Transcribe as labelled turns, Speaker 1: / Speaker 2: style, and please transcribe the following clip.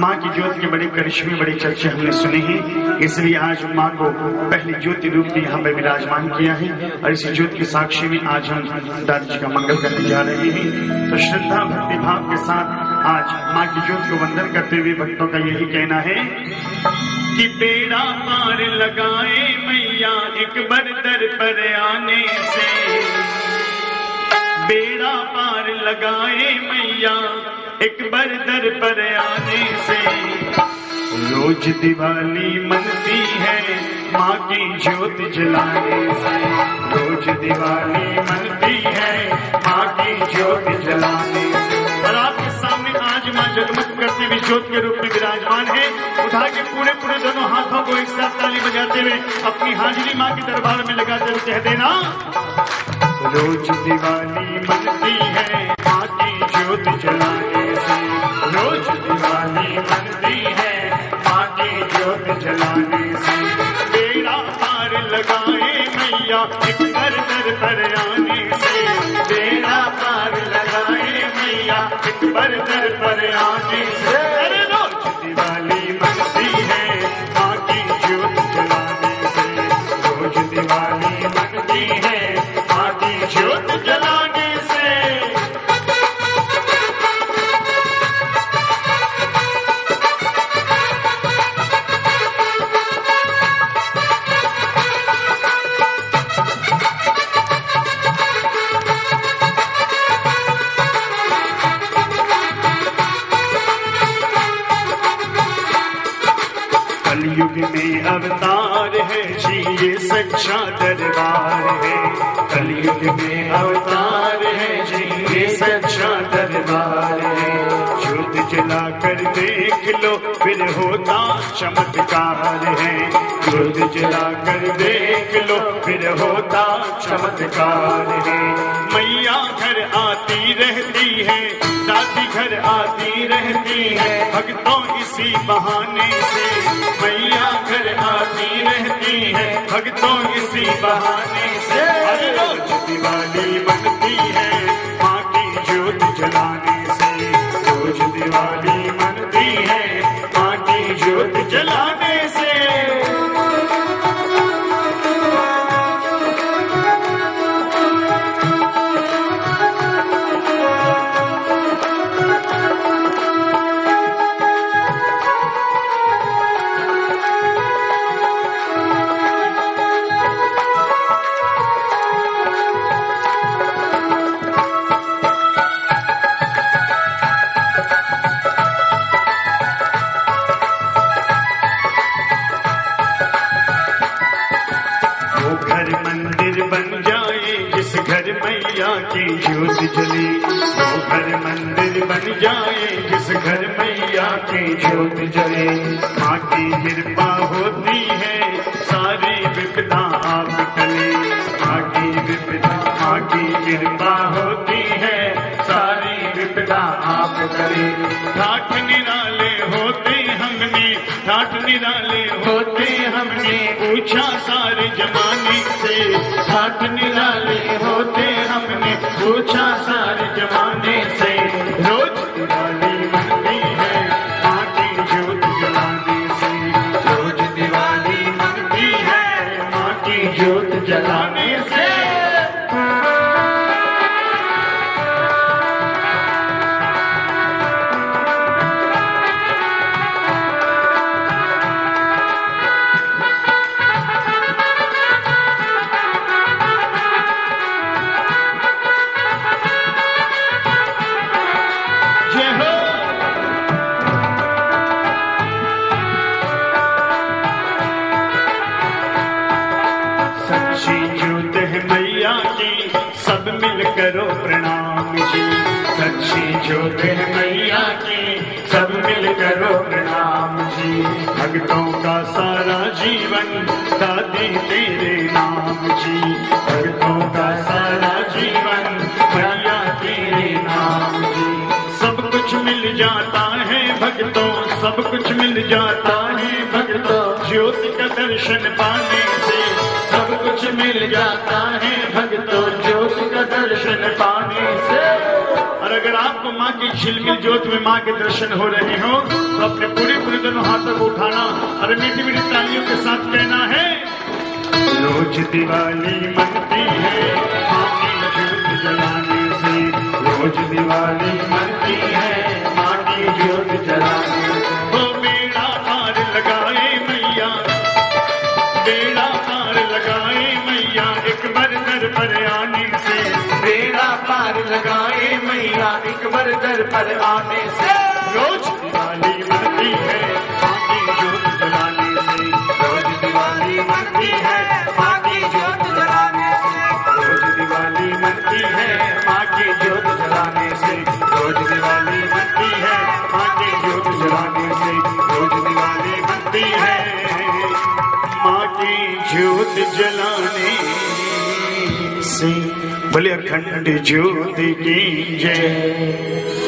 Speaker 1: माँ की ज्योति के बड़े करिश्मे, बड़े चर्चे हमने सुने हैं। इसलिए आज माँ को पहली ज्योति रूप में यहाँ पर विराजमान किया है और इसी ज्योति के साक्षी में आज हम दादा जी का मंगल करने जा रहे हैं। तो श्रद्धा भक्ति भाव के साथ आज माँ की ज्योति को वंदन करते हुए भक्तों का यही कहना है कि बेड़ा पार लगाए मैया एक बार दर पर आने से। बेड़ा पार लगाए मैया एक बार दर पर आने से। रोज दिवाली मनती है, माँ की ज्योत जलाने से। रोज दिवाली मनती है, माँ की ज्योत जलाने से। और आपके सामने आज माँ जगमग करती हुई ज्योत के रूप में विराजमान है। उठा के पूरे पूरे दोनों हाथों को एक साथ ताली बजाते हुए अपनी हाजिरी माँ के दरबार में लगाते हुए कह देना, रोज दिवाली मनती है, माँ की ज्योत जलाने दर पर आने से बेड़ा पार लगाए मैया पर सच्चा दरबार है कलयुग में अवतार होता चमत्कार है ज्योत जला कर देख लो, फिर होता चमत्कार है। मैया घर आती रहती है, दादी घर आती रहती है, भक्तों इसी बहाने से मैया घर आती रहती है, भक्तों इसी बहाने से। हर रोज दिवाली बनती है, माँ की ज्योत जलाने मैया की ज्योत जले, वो घर मंदिर बन जाए, जिस घर मैया की ज्योत जले। माँ की कृपा होती है, सारी विपदा आप टले। माँ की विपदा, माँ की कृपा ठाठ निराले होते हमने पूछा सारे जमाने से। ठाठ निराले होते हमने पूछा सारे जमाने से। मिल करो प्रणाम जी। सच्ची ज्योत मैया की, सब मिल करो प्रणाम जी। भक्तों का सारा जीवन दादी तेरे नाम जी। भक्तों का सारा जीवन मैया तेरे नाम जी। सब कुछ मिल जाता है भक्तों, सब कुछ मिल जाता है भक्तों। ज्योति का दर्शन पाने से सब कुछ मिल जाता है भक्तों। दर्शन पाने से। और अगर आपको माँ की झिलमिल ज्योत में माँ के दर्शन हो रहे हो तो अपने पूरे पूरे दोनों हाथों को उठाना। और मीठी मीठी तालियों के साथ कहना है रोज दिवाली मनती है माँ की ज्योत जलाने से। रोज दिवाली मनती है माँ की ज्योत जलाने से। वो बेड़ा पार लगाए मैया बेड़ा पार लगाए मैया एक बार दर पर आने
Speaker 2: एक बार दर पर आने से।
Speaker 1: रोज दिवाली मनती है माँ जोत जलाने से। रोज दिवाली मनती है माँ जोत जलाने से। रोज दिवाली मनती है माँ जोत जलाने से। रोज दिवाली मनती है माँ की ज्योत जलाने से। रोज दिवाली मनती है माँ की ज्योत जलाने से। भले अखंड ज्योत की जय